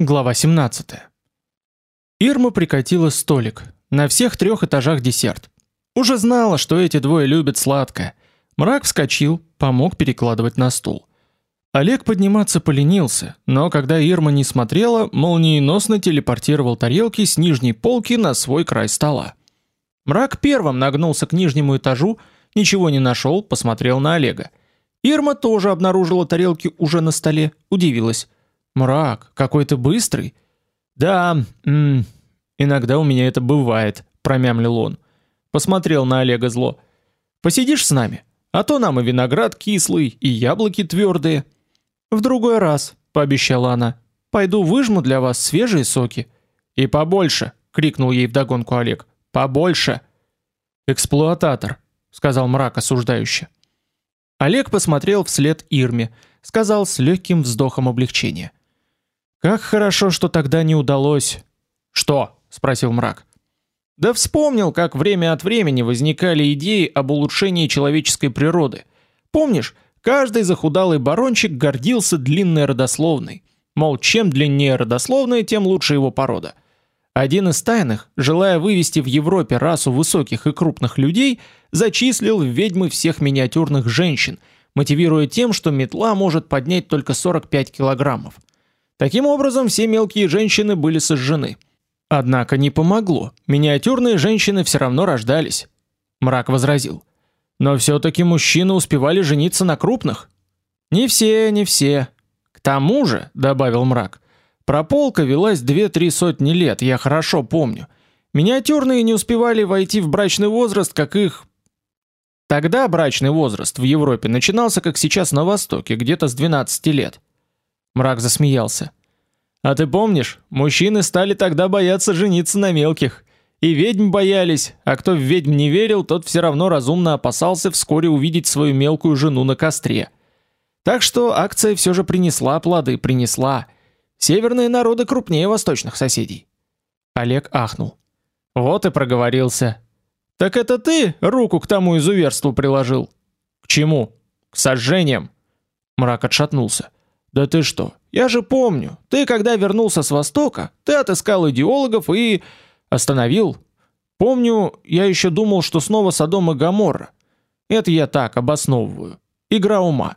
Глава 17. Ирма прикатила столик. На всех трех этажах десерт. Уже знала, что эти двое любят сладкое. Мрак вскочил, помог перекладывать на стул. Олег подниматься поленился, но когда Ирма не смотрела, молниеносно телепортировал тарелки с нижней полки на свой край стола. Мрак первым нагнулся к нижнему этажу, ничего не нашел, посмотрел на Олега. Ирма тоже обнаружила тарелки уже на столе, удивилась. Мрак, какой ты быстрый. Да, м иногда у меня это бывает, промямлил он. Посмотрел на Олега зло. Посидишь с нами? А то нам и виноград кислый, и яблоки твердые. В другой раз, пообещала она. Пойду выжму для вас свежие соки. И побольше, крикнул ей вдогонку Олег. Побольше. Эксплуататор, сказал мрак осуждающе. Олег посмотрел вслед Ирме, сказал с легким вздохом облегчения: как хорошо, что тогда не удалось. Что? спросил мрак. Да вспомнил, как время от времени возникали идеи об улучшении человеческой природы. Помнишь, каждый захудалый барончик гордился длинной родословной. Мол, чем длиннее родословная, тем лучше его порода. Один из тайных, желая вывести в Европе расу высоких и крупных людей, зачислил в ведьмы всех миниатюрных женщин, мотивируя тем, что метла может поднять только 45 килограммов. Таким образом, все мелкие женщины были сожжены. Однако не помогло. Миниатюрные женщины все равно рождались. Мрак возразил: "Но все таки мужчины успевали жениться на крупных". "Не все, не все. К тому же", добавил Мрак, "прополка велась две-три сотни лет, я хорошо помню. Миниатюрные не успевали войти в брачный возраст, как их Тогда брачный возраст в Европе начинался, как сейчас на Востоке, где-то с 12 лет. Мрак засмеялся. А ты помнишь, мужчины стали тогда бояться жениться на мелких. И ведьм боялись, а кто в ведьм не верил, тот все равно разумно опасался вскоре увидеть свою мелкую жену на костре. Так что акция все же принесла плоды, принесла. Северные народы крупнее восточных соседей. Олег ахнул. Вот и проговорился. Так это ты руку к тому изуверству приложил? К чему? К сожжениям. Мрак отшатнулся. Да ты что? Я же помню. Ты когда вернулся с Востока, ты отыскал идеологов и остановил. Помню, я еще думал, что снова Содом и Гоморра. Это я так обосновываю. Игра ума.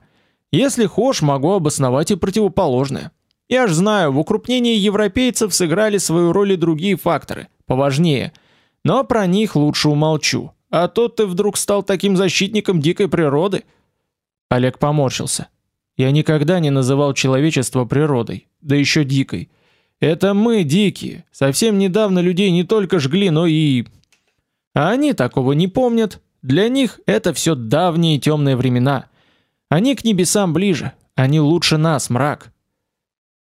Если хочешь, могу обосновать и противоположное. Я ж знаю, в укрупнении европейцев сыграли свою роль и другие факторы, поважнее. Но про них лучше умолчу. А то ты вдруг стал таким защитником дикой природы. Олег поморщился. Я никогда не называл человечество природой, да еще дикой. Это мы дикие. Совсем недавно людей не только жгли, но и А они такого не помнят. Для них это все давние темные времена. Они к небесам ближе, они лучше нас, мрак.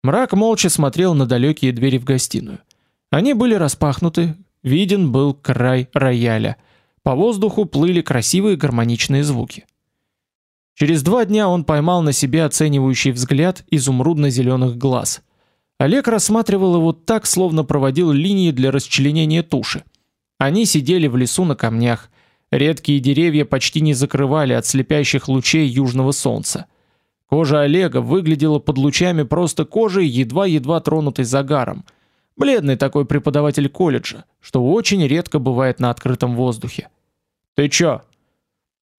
Мрак молча смотрел на далекие двери в гостиную. Они были распахнуты, виден был край рояля. По воздуху плыли красивые гармоничные звуки. Через два дня он поймал на себе оценивающий взгляд изумрудно зеленых глаз. Олег рассматривал его так, словно проводил линии для расчленения туши. Они сидели в лесу на камнях. Редкие деревья почти не закрывали от слепящих лучей южного солнца. Кожа Олега выглядела под лучами просто кожей, едва-едва тронутой загаром. Бледный такой преподаватель колледжа, что очень редко бывает на открытом воздухе. Ты чё?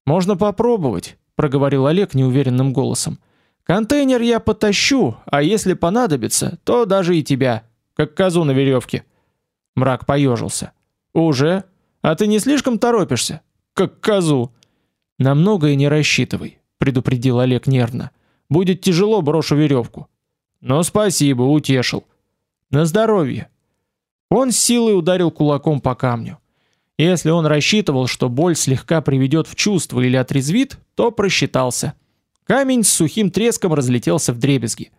Можно попробовать, проговорил Олег неуверенным голосом. Контейнер я потащу, а если понадобится, то даже и тебя, как козу на веревке. Мрак поежился. Уже? А ты не слишком торопишься? Как козу. На многое не рассчитывай, предупредил Олег нервно. Будет тяжело, брошу веревку. Но спасибо, утешил. На здоровье. Он силой ударил кулаком по камню. Если он рассчитывал, что боль слегка приведет в чувство или отрезвит, то просчитался. Камень с сухим треском разлетелся вдребезги.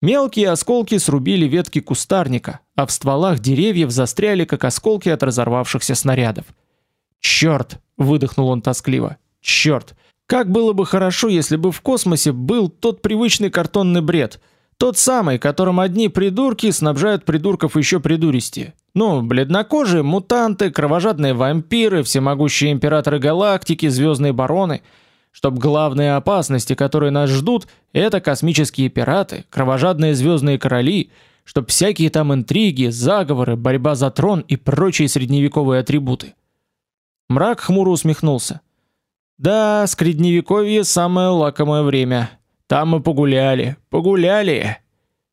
Мелкие осколки срубили ветки кустарника, а в стволах деревьев застряли как осколки от разорвавшихся снарядов. Черт! выдохнул он тоскливо. Черт! Как было бы хорошо, если бы в космосе был тот привычный картонный бред, тот самый, которым одни придурки снабжают придурков еще придуристее. Ну, бледнокожие, мутанты, кровожадные вампиры, всемогущие императоры галактики, звездные бароны. Чтоб главные опасности, которые нас ждут, это космические пираты, кровожадные звездные короли, чтоб всякие там интриги, заговоры, борьба за трон и прочие средневековые атрибуты. Мрак хмуро усмехнулся. Да, средневековье самое лакомое время. Там мы погуляли, погуляли.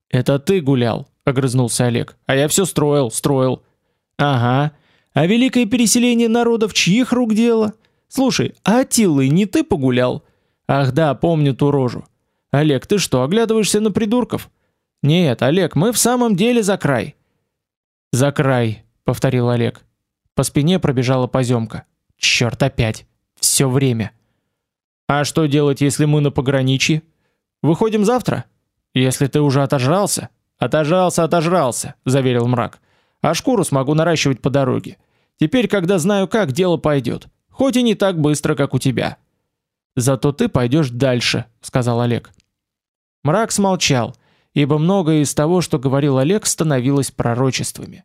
Это ты гулял, огрызнулся Олег. А я все строил, строил. Ага. А великое переселение народов чьих рук дело? Слушай, а Атиллой не ты погулял? Ах да, помню ту рожу. Олег, ты что, оглядываешься на придурков? Нет, Олег, мы в самом деле за край. За край, повторил Олег. По спине пробежала поземка. Черт опять. Все время. А что делать, если мы на пограничье? Выходим завтра? Если ты уже отожрался? Отожрался, отожрался, заверил мрак. А шкуру смогу наращивать по дороге. Теперь, когда знаю как, дело пойдет. Хоть и не так быстро, как у тебя. Зато ты пойдешь дальше, сказал Олег. Мрак смолчал, ибо многое из того, что говорил Олег, становилось пророчествами.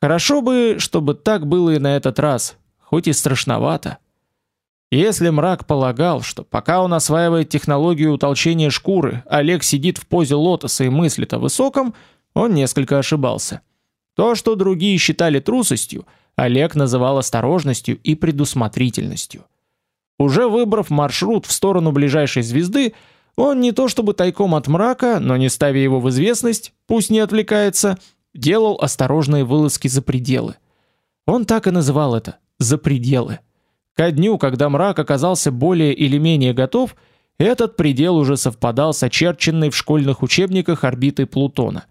Хорошо бы, чтобы так было и на этот раз, хоть и страшновато. Если мрак полагал, что пока он осваивает технологию утолщения шкуры, Олег сидит в позе лотоса и мыслит о высоком, он несколько ошибался. То, что другие считали трусостью, Олег называл осторожностью и предусмотрительностью. Уже выбрав маршрут в сторону ближайшей звезды, он не то чтобы тайком от мрака, но не ставя его в известность, пусть не отвлекается, делал осторожные вылазки за пределы. Он так и называл это за пределы. Ко дню, когда мрак оказался более или менее готов, этот предел уже совпадал с очерченной в школьных учебниках орбитой Плутона.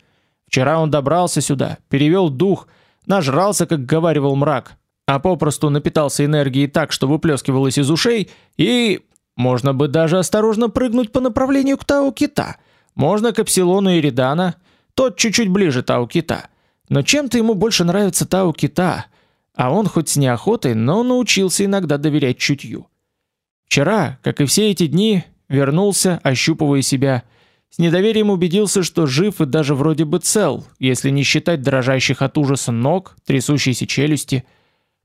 Вчера он добрался сюда, перевел дух, нажрался, как говаривал мрак, а попросту напитался энергией так, что выплескивалось из ушей, и можно бы даже осторожно прыгнуть по направлению к Тау-Кита. Можно к Эпсилону Иридана, тот чуть-чуть ближе Тау-Кита. Но чем-то ему больше нравится Тау-Кита. А он хоть с неохотой, но научился иногда доверять чутью. Вчера, как и все эти дни, вернулся, ощупывая себя, с недоверием убедился, что жив и даже вроде бы цел, если не считать дрожащих от ужаса ног, трясущейся челюсти.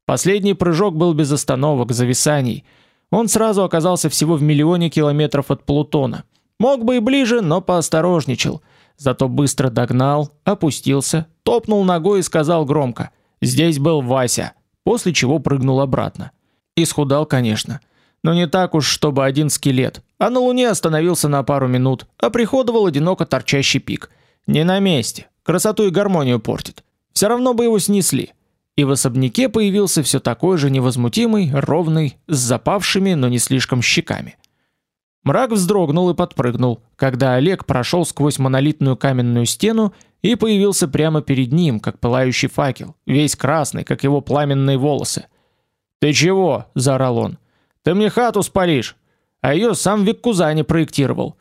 Последний прыжок был без остановок, зависаний. Он сразу оказался всего в миллионе километров от Плутона. Мог бы и ближе, но поосторожничал. Зато быстро догнал, опустился, топнул ногой и сказал громко: Здесь был Вася, после чего прыгнул обратно. Исхудал, конечно, но не так уж, чтобы один скелет. А на Луне остановился на пару минут, а приходовал одиноко торчащий пик. Не на месте. Красоту и гармонию портит. Все равно бы его снесли. И в особняке появился все такой же невозмутимый, ровный, с запавшими, но не слишком щеками. Мрак вздрогнул и подпрыгнул, когда Олег прошел сквозь монолитную каменную стену и появился прямо перед ним, как пылающий факел, весь красный, как его пламенные волосы. "Ты чего?" заорал он. "Ты мне хату спалишь, а ее сам Виккузани проектировал".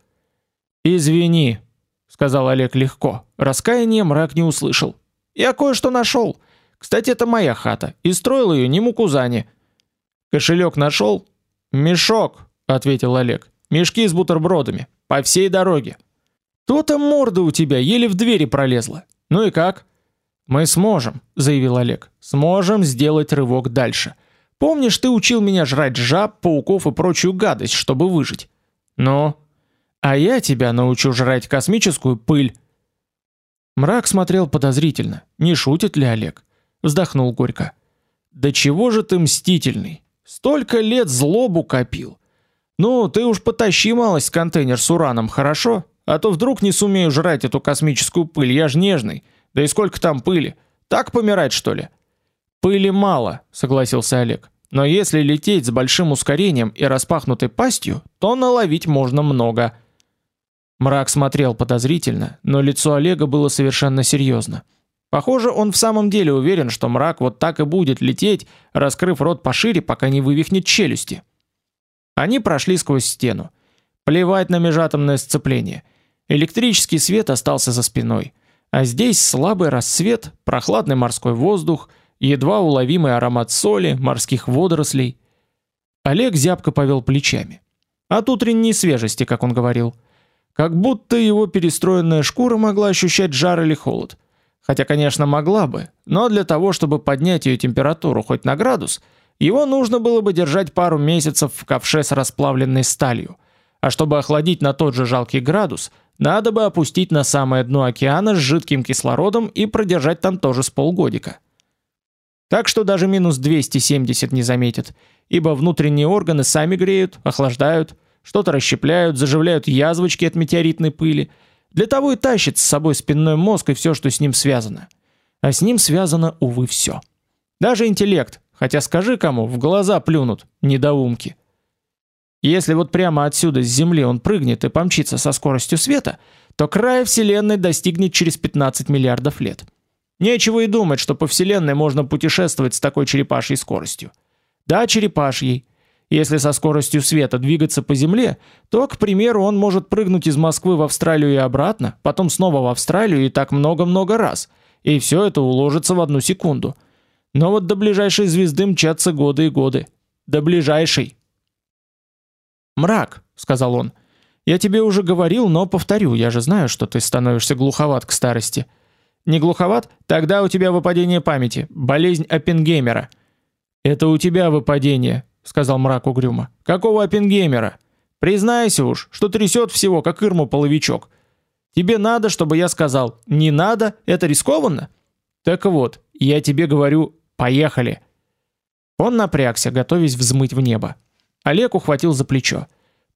"Извини", сказал Олег легко. Раскаяния мрак не услышал. "Я кое-что нашел. Кстати, это моя хата, и строил ее не Мукузани". "Кошелек нашел?» "Мешок", ответил Олег. Мешки с бутербродами по всей дороге. То-то морда у тебя еле в двери пролезла. Ну и как? Мы сможем, заявил Олег. Сможем сделать рывок дальше. Помнишь, ты учил меня жрать жаб, пауков и прочую гадость, чтобы выжить? Ну, а я тебя научу жрать космическую пыль. Мрак смотрел подозрительно. Не шутит ли Олег? Вздохнул горько. Да чего же ты мстительный? Столько лет злобу копил. Ну, ты уж потащи малость контейнер с ураном, хорошо? А то вдруг не сумею жрать эту космическую пыль, я ж нежный. Да и сколько там пыли? Так помирать, что ли? Пыли мало, согласился Олег. Но если лететь с большим ускорением и распахнутой пастью, то наловить можно много. Мрак смотрел подозрительно, но лицо Олега было совершенно серьезно. Похоже, он в самом деле уверен, что мрак вот так и будет лететь, раскрыв рот пошире, пока не вывихнет челюсти. Они прошли сквозь стену. Плевать на межатомное сцепление. Электрический свет остался за спиной, а здесь слабый рассвет, прохладный морской воздух, едва уловимый аромат соли, морских водорослей. Олег зябко повел плечами. От утренней свежести, как он говорил. Как будто его перестроенная шкура могла ощущать жар или холод. Хотя, конечно, могла бы, но для того, чтобы поднять ее температуру хоть на градус – его нужно было бы держать пару месяцев в ковше с расплавленной сталью. А чтобы охладить на тот же жалкий градус, надо бы опустить на самое дно океана с жидким кислородом и продержать там тоже с полгодика. Так что даже минус 270 не заметит, ибо внутренние органы сами греют, охлаждают, что-то расщепляют, заживляют язвочки от метеоритной пыли. Для того и тащит с собой спинной мозг и все, что с ним связано. А с ним связано, увы, все. Даже интеллект, хотя скажи кому, в глаза плюнут, недоумки. Если вот прямо отсюда с Земли он прыгнет и помчится со скоростью света, то край Вселенной достигнет через 15 миллиардов лет. Нечего и думать, что по Вселенной можно путешествовать с такой черепашьей скоростью. Да, черепашьей. Если со скоростью света двигаться по Земле, то, к примеру, он может прыгнуть из Москвы в Австралию и обратно, потом снова в Австралию и так много-много раз. И все это уложится в одну секунду. Но вот до ближайшей звезды мчатся годы и годы. До ближайшей. «Мрак», — сказал он. «Я тебе уже говорил, но повторю, я же знаю, что ты становишься глуховат к старости». «Не глуховат? Тогда у тебя выпадение памяти, болезнь Оппенгеймера». «Это у тебя выпадение», — сказал мрак угрюмо. «Какого Оппенгеймера? Признайся уж, что трясет всего, как Ирму половичок. Тебе надо, чтобы я сказал, не надо, это рискованно?» «Так вот, я тебе говорю, поехали». Он напрягся, готовясь взмыть в небо. Олег ухватил за плечо.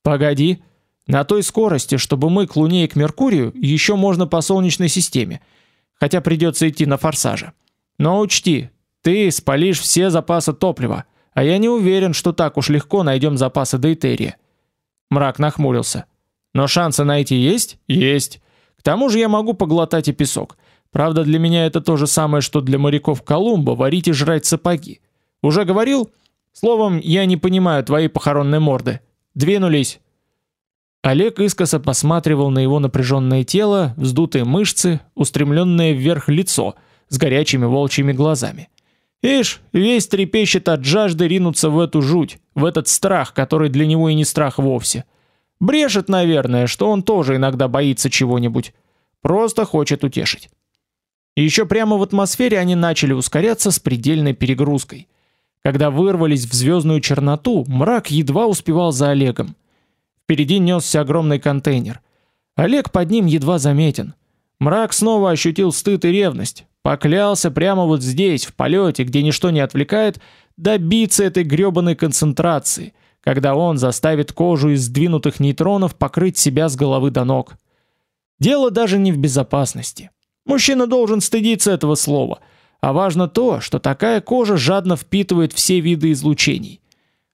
Погоди, на той скорости, чтобы мы к Луне и к Меркурию, еще можно по солнечной системе, хотя придется идти на форсаже. Но учти, ты спалишь все запасы топлива, а я не уверен, что так уж легко найдем запасы дейтерия. Мрак нахмурился. Но шансы найти есть? Есть. К тому же я могу поглотать и песок. Правда, для меня это то же самое, что для моряков Колумба варить и жрать сапоги. Уже говорил? Словом, я не понимаю твоей похоронной морды. Двинулись. Олег искоса посматривал на его напряженное тело, вздутые мышцы, устремленное вверх лицо с горячими волчьими глазами. Ишь, весь трепещет от жажды ринуться в эту жуть, в этот страх, который для него и не страх вовсе. Брешет, наверное, что он тоже иногда боится чего-нибудь. Просто хочет утешить. И еще прямо в атмосфере они начали ускоряться с предельной перегрузкой. Когда вырвались в звездную черноту, мрак едва успевал за Олегом. Впереди несся огромный контейнер. Олег под ним едва заметен. Мрак снова ощутил стыд и ревность. Поклялся прямо вот здесь, в полете, где ничто не отвлекает, добиться этой грёбаной концентрации, когда он заставит кожу из сдвинутых нейтронов покрыть себя с головы до ног. Дело даже не в безопасности. Мужчина должен стыдиться этого слова – а важно то, что такая кожа жадно впитывает все виды излучений.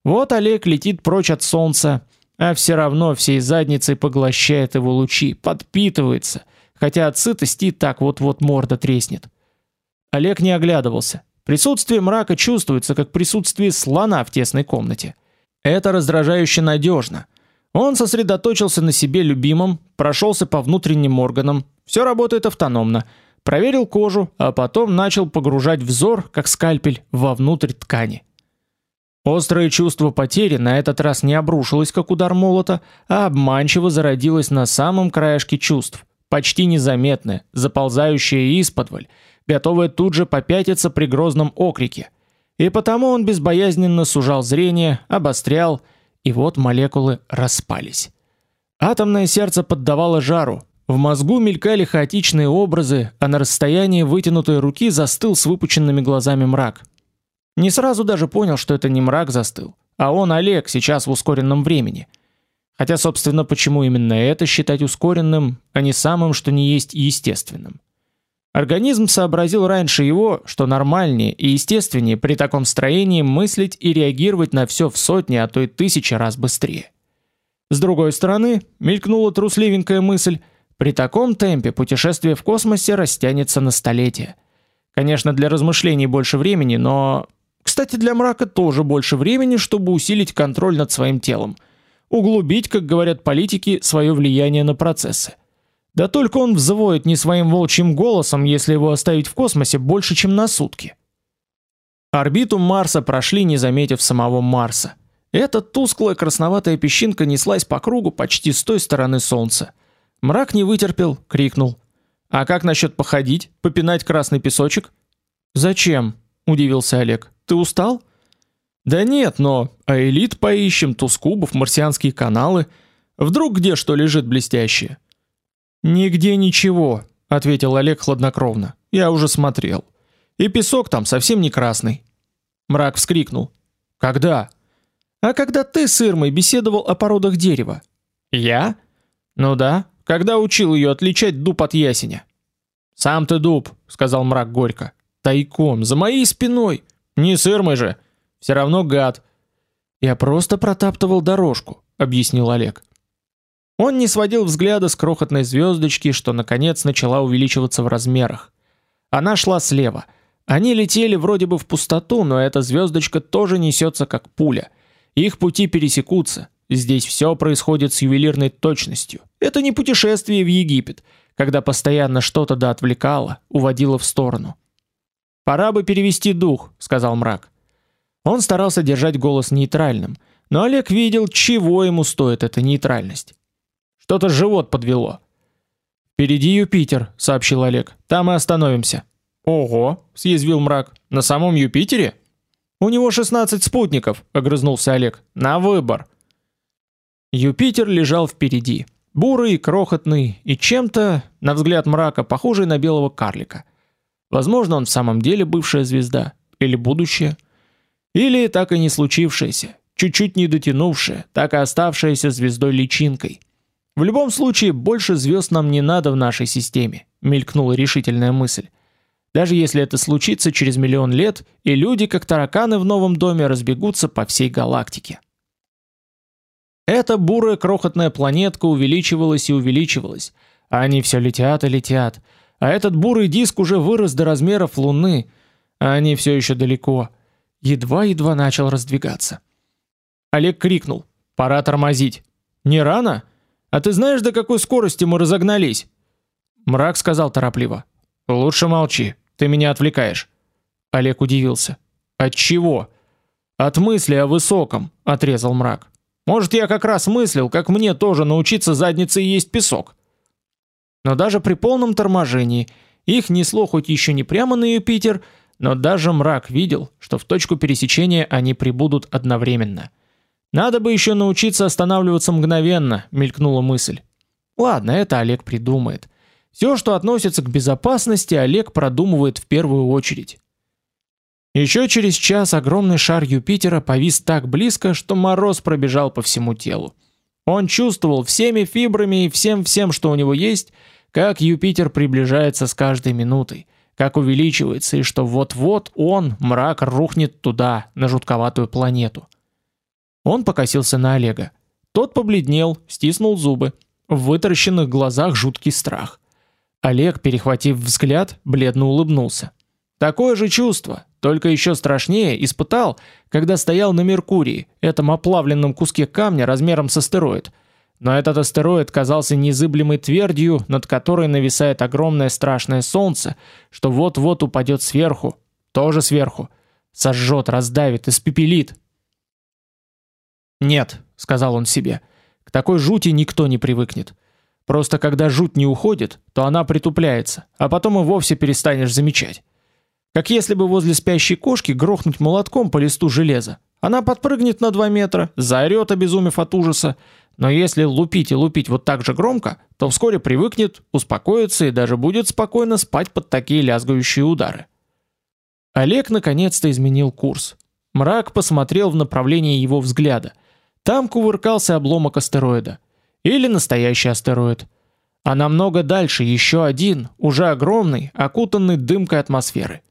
Вот Олег летит прочь от солнца, а все равно всей задницей поглощает его лучи, подпитывается, хотя от сытости так вот-вот морда треснет. Олег не оглядывался. Присутствие мрака чувствуется, как присутствие слона в тесной комнате. Это раздражающе надежно. Он сосредоточился на себе любимом, прошелся по внутренним органам, все работает автономно – проверил кожу, а потом начал погружать взор, как скальпель, вовнутрь ткани. Острое чувство потери на этот раз не обрушилось, как удар молота, а обманчиво зародилось на самом краешке чувств, почти незаметное, заползающее из-подволь, готовое тут же попятиться при грозном окрике. И потому он безбоязненно сужал зрение, обострял, и вот молекулы распались. Атомное сердце поддавало жару, в мозгу мелькали хаотичные образы, а на расстоянии вытянутой руки застыл с выпученными глазами мрак. Не сразу даже понял, что это не мрак застыл, а он Олег сейчас в ускоренном времени. Хотя, собственно, почему именно это считать ускоренным, а не самым, что не есть естественным? Организм сообразил раньше его, что нормальнее и естественнее при таком строении мыслить и реагировать на все в сотни, а то и тысячи раз быстрее. С другой стороны, мелькнула трусливенькая мысль – при таком темпе путешествие в космосе растянется на столетия. Конечно, для размышлений больше времени, но, кстати, для мрака тоже больше времени, чтобы усилить контроль над своим телом, углубить, как говорят политики, свое влияние на процессы. Да только он взвоет не своим волчьим голосом, если его оставить в космосе больше, чем на сутки. Орбиту Марса прошли, не заметив самого Марса. Эта тусклая красноватая песчинка неслась по кругу почти с той стороны Солнца. Мрак не вытерпел, крикнул: "А как насчет походить, попинать красный песочек?" "Зачем?" удивился Олег. "Ты устал?" "Да нет, но а элит поищем, тускубов, марсианские каналы, вдруг где что лежит блестящее". Нигде ничего, ответил Олег хладнокровно. Я уже смотрел. И песок там совсем не красный. Мрак вскрикнул. Когда? А когда ты с Ирмой беседовал о породах дерева? Я? Ну да, когда учил ее отличать дуб от ясеня. Сам ты дуб, сказал Мрак горько. Тайком, за моей спиной. Не с Ирмой же. Все равно гад. Я просто протаптывал дорожку, объяснил Олег. Он не сводил взгляда с крохотной звездочки, что наконец начала увеличиваться в размерах. Она шла слева. Они летели вроде бы в пустоту, но эта звездочка тоже несется как пуля. Их пути пересекутся. Здесь все происходит с ювелирной точностью. Это не путешествие в Египет, когда постоянно что-то да отвлекало, уводило в сторону. Пора бы перевести дух, сказал мрак. Он старался держать голос нейтральным, но Олег видел, чего ему стоит эта нейтральность. Что-то живот подвело. Впереди Юпитер, сообщил Олег. Там мы остановимся. Ого, съязвил мрак. На самом Юпитере? У него 16 спутников, огрызнулся Олег. На выбор. Юпитер лежал впереди, бурый, крохотный и чем-то, на взгляд мрака, похожий на белого карлика. Возможно, он в самом деле бывшая звезда или будущее. Или так и не случившееся, чуть-чуть не дотянувшее, так и оставшееся звездой личинкой. В любом случае, больше звезд нам не надо в нашей системе, мелькнула решительная мысль. Даже если это случится через миллион лет, и люди, как тараканы в новом доме, разбегутся по всей галактике. Эта бурая крохотная планетка увеличивалась и увеличивалась, а они все летят и летят. А этот бурый диск уже вырос до размеров Луны, а они все еще далеко едва-едва начал раздвигаться. Олег крикнул: "Пора тормозить". "Не рано? А ты знаешь, до какой скорости мы разогнались?" Мрак сказал торопливо: "Лучше молчи, ты меня отвлекаешь". Олег удивился: "От чего?" "От мысли о высоком", отрезал Мрак. "Может, я как раз мыслил, как мне тоже научиться задницей есть песок". Но даже при полном торможении их несло хоть еще не прямо на Юпитер, но даже мрак видел, что в точку пересечения они прибудут одновременно. Надо бы еще научиться останавливаться мгновенно, мелькнула мысль. Ладно, это Олег придумает. Все, что относится к безопасности, Олег продумывает в первую очередь. Еще через час огромный шар Юпитера повис так близко, что мороз пробежал по всему телу. Он чувствовал всеми фибрами и всем-всем, что у него есть, как Юпитер приближается с каждой минутой как увеличивается и что вот-вот он, мрак, рухнет туда, на жутковатую планету. Он покосился на Олега. Тот побледнел, стиснул зубы. В вытаращенных глазах жуткий страх. Олег, перехватив взгляд, бледно улыбнулся. Такое же чувство, только еще страшнее, испытал, когда стоял на Меркурии, этом оплавленном куске камня размером с астероид – но этот астероид казался незыблемой твердью, над которой нависает огромное страшное солнце, что вот-вот упадет сверху, тоже сверху, сожжет, раздавит, испепелит. «Нет», — сказал он себе, — «к такой жути никто не привыкнет. Просто когда жуть не уходит, то она притупляется, а потом и вовсе перестанешь замечать. Как если бы возле спящей кошки грохнуть молотком по листу железа. Она подпрыгнет на 2 метра, заорет, обезумев от ужаса, но если лупить и лупить вот так же громко, то вскоре привыкнет, успокоится и даже будет спокойно спать под такие лязгающие удары. Олег наконец-то изменил курс. Мрак посмотрел в направлении его взгляда. Там кувыркался обломок астероида. Или настоящий астероид. А намного дальше еще один, уже огромный, окутанный дымкой атмосферы.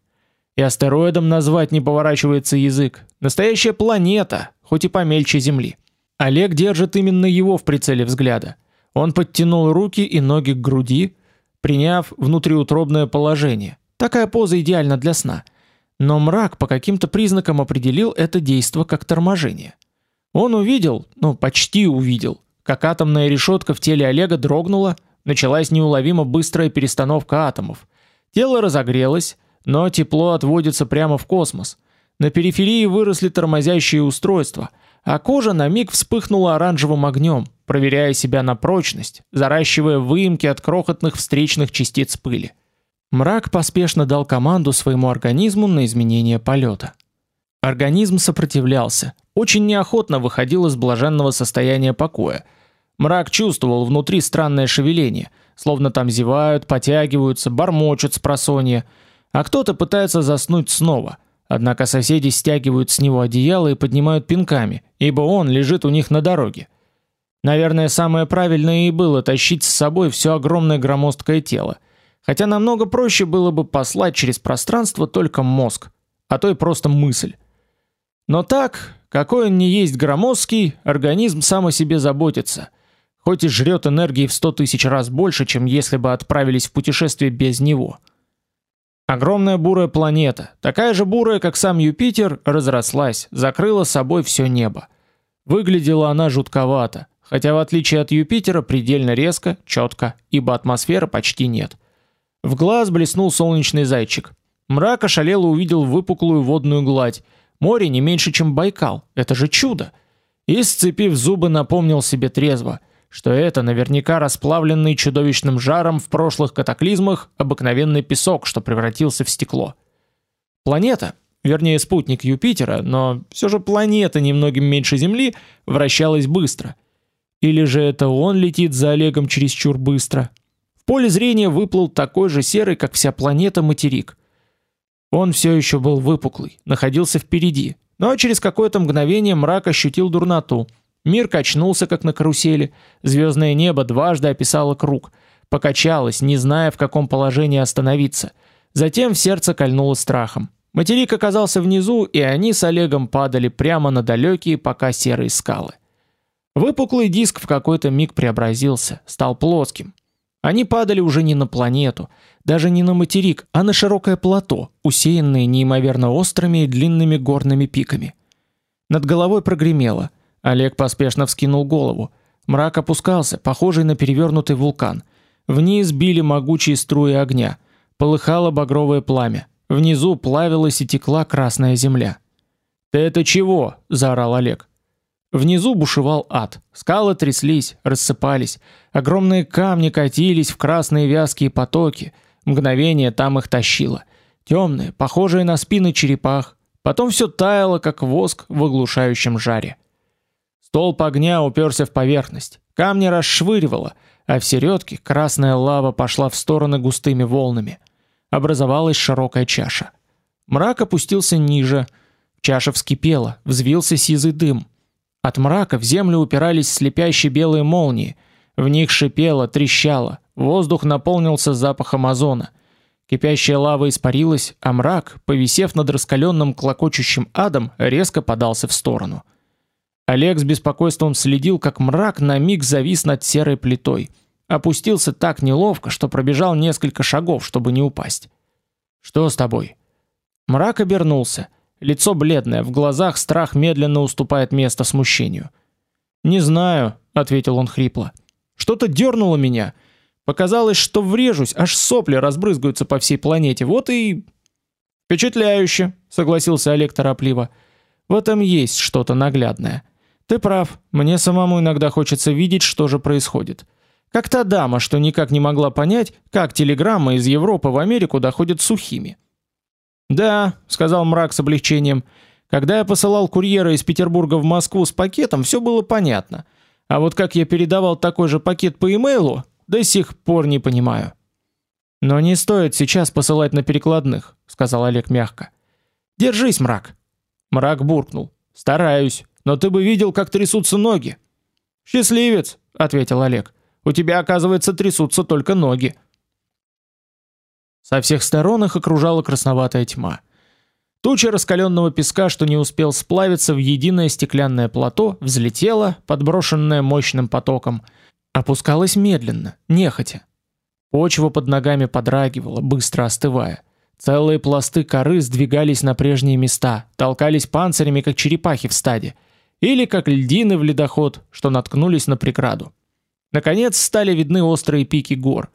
И астероидом назвать не поворачивается язык. Настоящая планета, хоть и помельче Земли. Олег держит именно его в прицеле взгляда. Он подтянул руки и ноги к груди, приняв внутриутробное положение. Такая поза идеальна для сна. Но мрак по каким-то признакам определил это действо как торможение. Он увидел, ну почти увидел, как атомная решетка в теле Олега дрогнула, началась неуловимо быстрая перестановка атомов. Тело разогрелось, но тепло отводится прямо в космос. На периферии выросли тормозящие устройства – а кожа на миг вспыхнула оранжевым огнем, проверяя себя на прочность, заращивая выемки от крохотных встречных частиц пыли. Мрак поспешно дал команду своему организму на изменение полета. Организм сопротивлялся, очень неохотно выходил из блаженного состояния покоя. Мрак чувствовал внутри странное шевеление, словно там зевают, потягиваются, бормочут с просонья, а кто-то пытается заснуть снова. Однако соседи стягивают с него одеяло и поднимают пинками, ибо он лежит у них на дороге. Наверное, самое правильное и было тащить с собой все огромное громоздкое тело. Хотя намного проще было бы послать через пространство только мозг, а то и просто мысль. Но так, какой он не есть громоздкий, организм сам о себе заботится. Хоть и жрет энергии в сто тысяч раз больше, чем если бы отправились в путешествие без него. Огромная бурая планета, такая же бурая, как сам Юпитер, разрослась, закрыла собой все небо. Выглядела она жутковато, хотя в отличие от Юпитера предельно резко, четко, ибо атмосферы почти нет. В глаз блеснул солнечный зайчик. Мрак ошалело увидел выпуклую водную гладь, Море не меньше, чем Байкал. Это же чудо. И сцепив зубы, напомнил себе трезво, что это наверняка расплавленный чудовищным жаром в прошлых катаклизмах обыкновенный песок, что превратился в стекло. Планета, вернее спутник Юпитера, но все же планета немногим меньше Земли, вращалась быстро. Или же это он летит за Олегом чересчур быстро? В поле зрения выплыл такой же серый, как вся планета, материк. Он все еще был выпуклый, находился впереди, но через какое-то мгновение мрак ощутил дурноту. Мир качнулся, как на карусели, звездное небо дважды описало круг, покачалось, не зная, в каком положении остановиться. Затем в сердце кольнуло страхом. Материк оказался внизу, и они с Олегом падали прямо на далекие пока серые скалы. Выпуклый диск в какой-то миг преобразился, стал плоским. Они падали уже не на планету, даже не на материк, а на широкое плато, усеянное неимоверно острыми и длинными горными пиками. Над головой прогремело. Олег поспешно вскинул голову. Мрак опускался, похожий на перевернутый вулкан. Вниз били могучие струи огня. Полыхало багровое пламя. Внизу плавилась и текла красная земля. "Ты это чего?" заорал Олег. Внизу бушевал ад. Скалы тряслись, рассыпались, огромные камни катились в красные вязкие потоки. Мгновение там их тащило. Темные, похожие на спины черепах. Потом все таяло, как воск в оглушающем жаре. Столб огня уперся в поверхность. Камни расшвыривало, а в середке красная лава пошла в стороны густыми волнами. Образовалась широкая чаша. Мрак опустился ниже. Чаша вскипела, взвился сизый дым. От мрака в землю упирались слепящие белые молнии. В них шипело, трещало, Воздух наполнился запахом озона. Кипящая лава испарилась, а мрак, повисев над раскаленным клокочущим адом, резко подался в сторону. Олег с беспокойством следил, как мрак на миг завис над серой плитой. Опустился так неловко, что пробежал несколько шагов, чтобы не упасть. «Что с тобой?» Мрак обернулся. Лицо бледное, в глазах страх медленно уступает место смущению. «Не знаю», — ответил он хрипло. «Что-то дернуло меня». Показалось, что врежусь, аж сопли разбрызгаются по всей планете. Вот и впечатляюще, согласился Олег торопливо. В этом есть что-то наглядное. Ты прав. Мне самому иногда хочется видеть, что же происходит. Как та дама, что никак не могла понять, как телеграмма из Европы в Америку доходит сухими. Да, сказал Мрак с облегчением. Когда я посылал курьера из Петербурга в Москву с пакетом, все было понятно. А вот как я передавал такой же пакет по имейлу, до сих пор не понимаю. Но не стоит сейчас посылать на перекладных, сказал Олег мягко. Держись, мрак. Мрак буркнул: "Стараюсь, но ты бы видел, как трясутся ноги". "Счастливец", ответил Олег. "У тебя, оказывается, трясутся только ноги". Со всех сторон их окружала красноватая тьма. Туча раскаленного песка, что не успел сплавиться в единое стеклянное плато, взлетела, подброшенная мощным потоком, опускалась медленно, нехотя. Почва под ногами подрагивала, быстро остывая. Целые пласты коры сдвигались на прежние места, толкались панцирями, как черепахи в стаде, или как льдины в ледоход, что наткнулись на преграду. Наконец стали видны острые пики гор.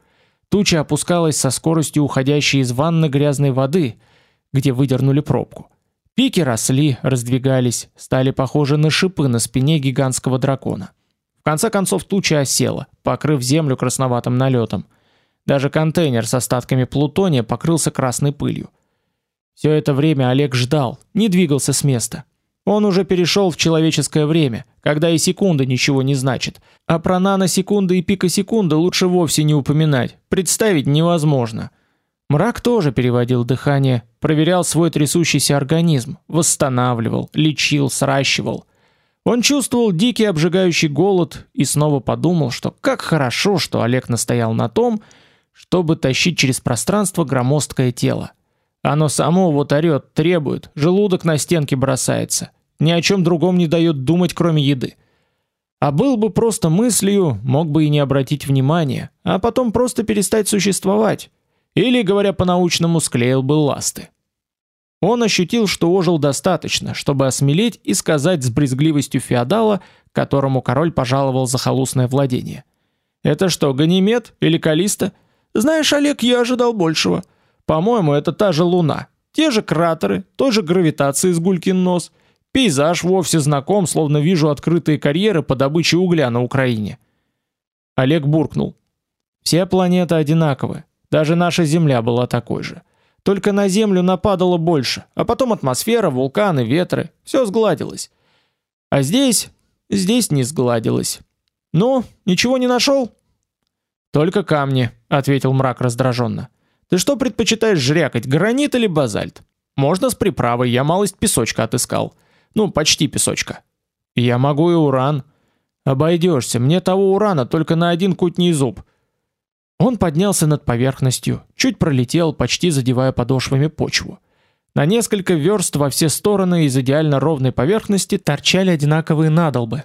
Туча опускалась со скоростью уходящей из ванны грязной воды, где выдернули пробку. Пики росли, раздвигались, стали похожи на шипы на спине гигантского дракона. В конце концов туча осела, покрыв землю красноватым налетом. Даже контейнер с остатками плутония покрылся красной пылью. Все это время Олег ждал, не двигался с места. Он уже перешел в человеческое время, когда и секунда ничего не значит. А про наносекунды и пикосекунды лучше вовсе не упоминать, представить невозможно. Мрак тоже переводил дыхание, проверял свой трясущийся организм, восстанавливал, лечил, сращивал. Он чувствовал дикий обжигающий голод и снова подумал, что как хорошо, что Олег настоял на том, чтобы тащить через пространство громоздкое тело. Оно само вот орёт, требует, желудок на стенки бросается. Ни о чем другом не дает думать, кроме еды. А был бы просто мыслью, мог бы и не обратить внимания, а потом просто перестать существовать. Или, говоря по-научному, склеил бы ласты. Он ощутил, что ожил достаточно, чтобы осмелеть и сказать с брезгливостью феодала, которому король пожаловал за халусное владение: "Это что, Ганимед или Калиста? Знаешь, Олег, я ожидал большего. По-моему, это та же Луна. Те же кратеры, той же гравитации с гулькин нос. Пейзаж вовсе знаком, словно вижу открытые карьеры по добыче угля на Украине. Олег буркнул. Все планеты одинаковы. Даже наша Земля была такой же. Только на Землю нападало больше, а потом атмосфера, вулканы, ветры, все сгладилось. А здесь, здесь не сгладилось. Ну, ничего не нашел? Только камни, ответил мрак раздраженно. Ты что предпочитаешь жрякать, гранит или базальт? Можно с приправой, я малость песочка отыскал. Ну, почти песочка. Я могу и уран. Обойдешься, мне того урана только на один кутний зуб. Он поднялся над поверхностью, чуть пролетел, почти задевая подошвами почву. На несколько верст во все стороны из идеально ровной поверхности торчали одинаковые надолбы.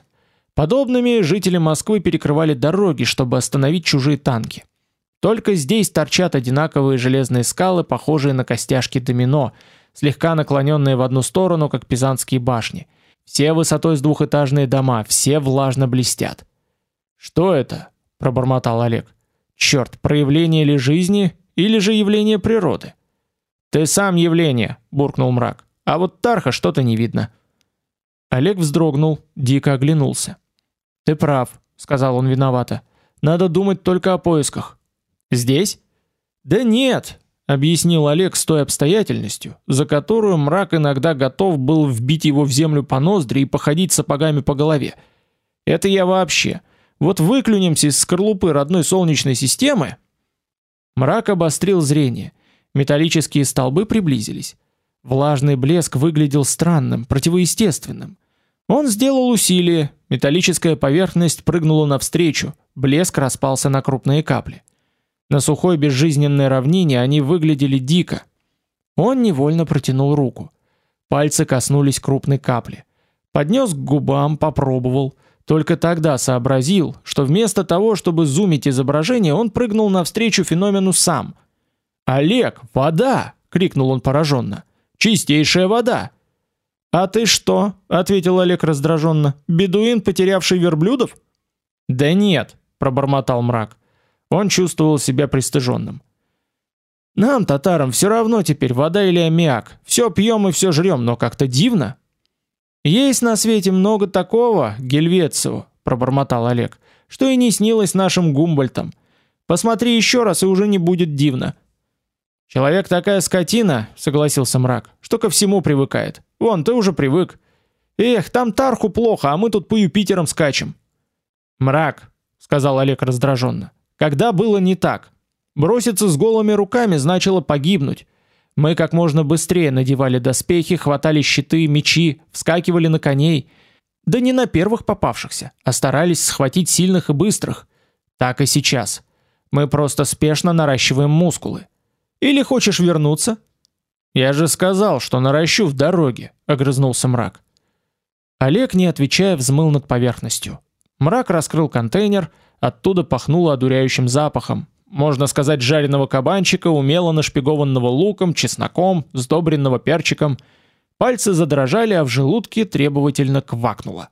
Подобными жители Москвы перекрывали дороги, чтобы остановить чужие танки. Только здесь торчат одинаковые железные скалы, похожие на костяшки домино, слегка наклоненные в одну сторону, как пизанские башни. Все высотой с двухэтажные дома, все влажно блестят. Что это? пробормотал Олег. Черт, проявление ли жизни или же явление природы? Ты сам явление, буркнул мрак. А вот Тарха что-то не видно. Олег вздрогнул, дико оглянулся. Ты прав, сказал он виновато. Надо думать только о поисках. Здесь? Да нет, объяснил Олег с той обстоятельностью, за которую мрак иногда готов был вбить его в землю по ноздри и походить сапогами по голове. Это я вообще. Вот выклюнемся из скорлупы родной солнечной системы. Мрак обострил зрение. Металлические столбы приблизились. Влажный блеск выглядел странным, противоестественным. Он сделал усилие, металлическая поверхность прыгнула навстречу, блеск распался на крупные капли. На сухой безжизненной равнине они выглядели дико. Он невольно протянул руку. Пальцы коснулись крупной капли. Поднес к губам, попробовал. Только тогда сообразил, что вместо того, чтобы зумить изображение, он прыгнул навстречу феномену сам. "Олег, вода!" крикнул он пораженно. "Чистейшая вода!" "А ты что?" ответил Олег раздраженно. "Бедуин, потерявший верблюдов?" "Да нет", пробормотал мрак. Он чувствовал себя пристыженным. Нам, татарам, все равно теперь вода или аммиак. Все пьем и все жрем, но как-то дивно. Есть на свете много такого, Гельвецево, пробормотал Олег, что и не снилось нашим Гумбольтам. Посмотри еще раз, и уже не будет дивно. Человек такая скотина, согласился мрак, что ко всему привыкает. Вон, ты уже привык. Эх, там Тарху плохо, а мы тут по Юпитерам скачем. Мрак, сказал Олег раздраженно. Когда было не так. Броситься с голыми руками значило погибнуть. Мы как можно быстрее надевали доспехи, хватали щиты, мечи, вскакивали на коней. Да не на первых попавшихся, а старались схватить сильных и быстрых. Так и сейчас. Мы просто спешно наращиваем мускулы. Или хочешь вернуться? Я же сказал, что наращу в дороге, огрызнулся мрак. Олег, не отвечая, взмыл над поверхностью. Мрак раскрыл контейнер, Оттуда пахнуло одуряющим запахом, можно сказать, жареного кабанчика, умело нашпигованного луком, чесноком, сдобренного перчиком. Пальцы задрожали, а в желудке требовательно квакнуло.